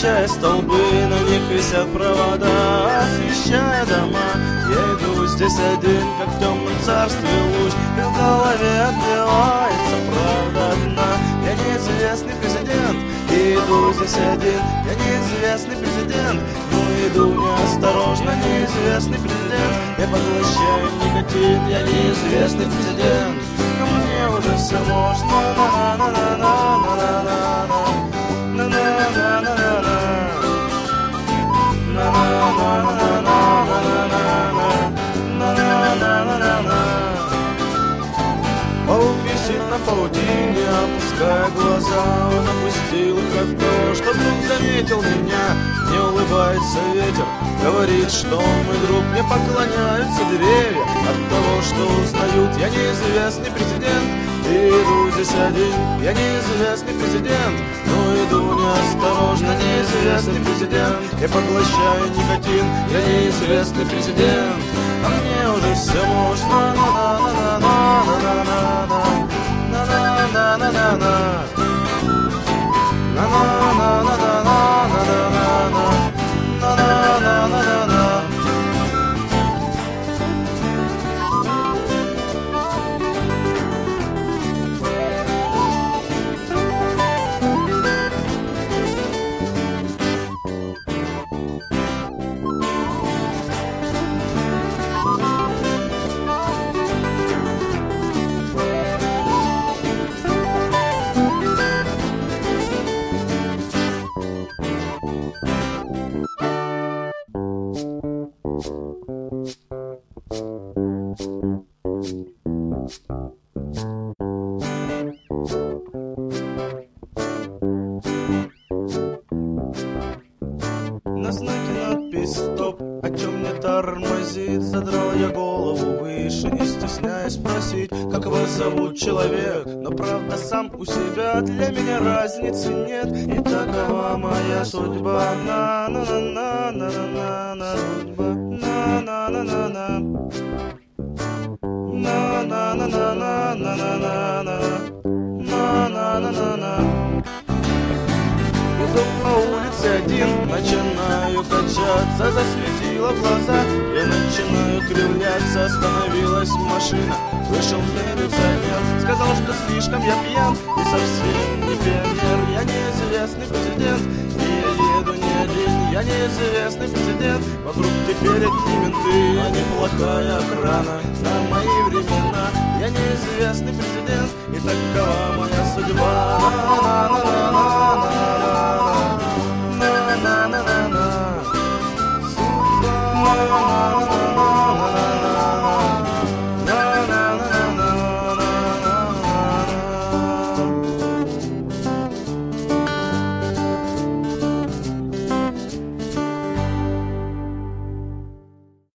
освещая столбы, на них висят провода, освещая дома. Я иду здесь один, как в темном царстве луч, и в голове отбивается правда одна. Я неизвестный президент, иду здесь один, я неизвестный президент, но иду неосторожно, неизвестный президент. Я поглощаю никотин, я неизвестный президент, но мне уже все можно. На паутине, опуская глаза Он опустил их от того, что вдруг заметил меня. Не улыбается ветер, говорит, что мой друг Не поклоняются деревья от того, что узнают Я неизвестный президент, и иду здесь один Я неизвестный президент, но иду неосторожно Неизвестный президент, я поглощаю никотин Я неизвестный президент, а мне уже все можно тормозит Задрал я голову выше, не стесняясь спросить Как вас зовут, человек? Но правда сам у себя Для меня разницы нет. И такова моя судьба. На на на на на на на судьба на на на на на на на на на на на на на на начинаю качаться Засветило в глаза, я начинаю кривляться Остановилась машина, вышел милиционер Сказал, что слишком я пьян и совсем не пионер Я неизвестный президент, и я еду не один. Я неизвестный президент, вокруг теперь одни менты. А неплохая охрана на мои времена. Я неизвестный президент, и такова моя судьба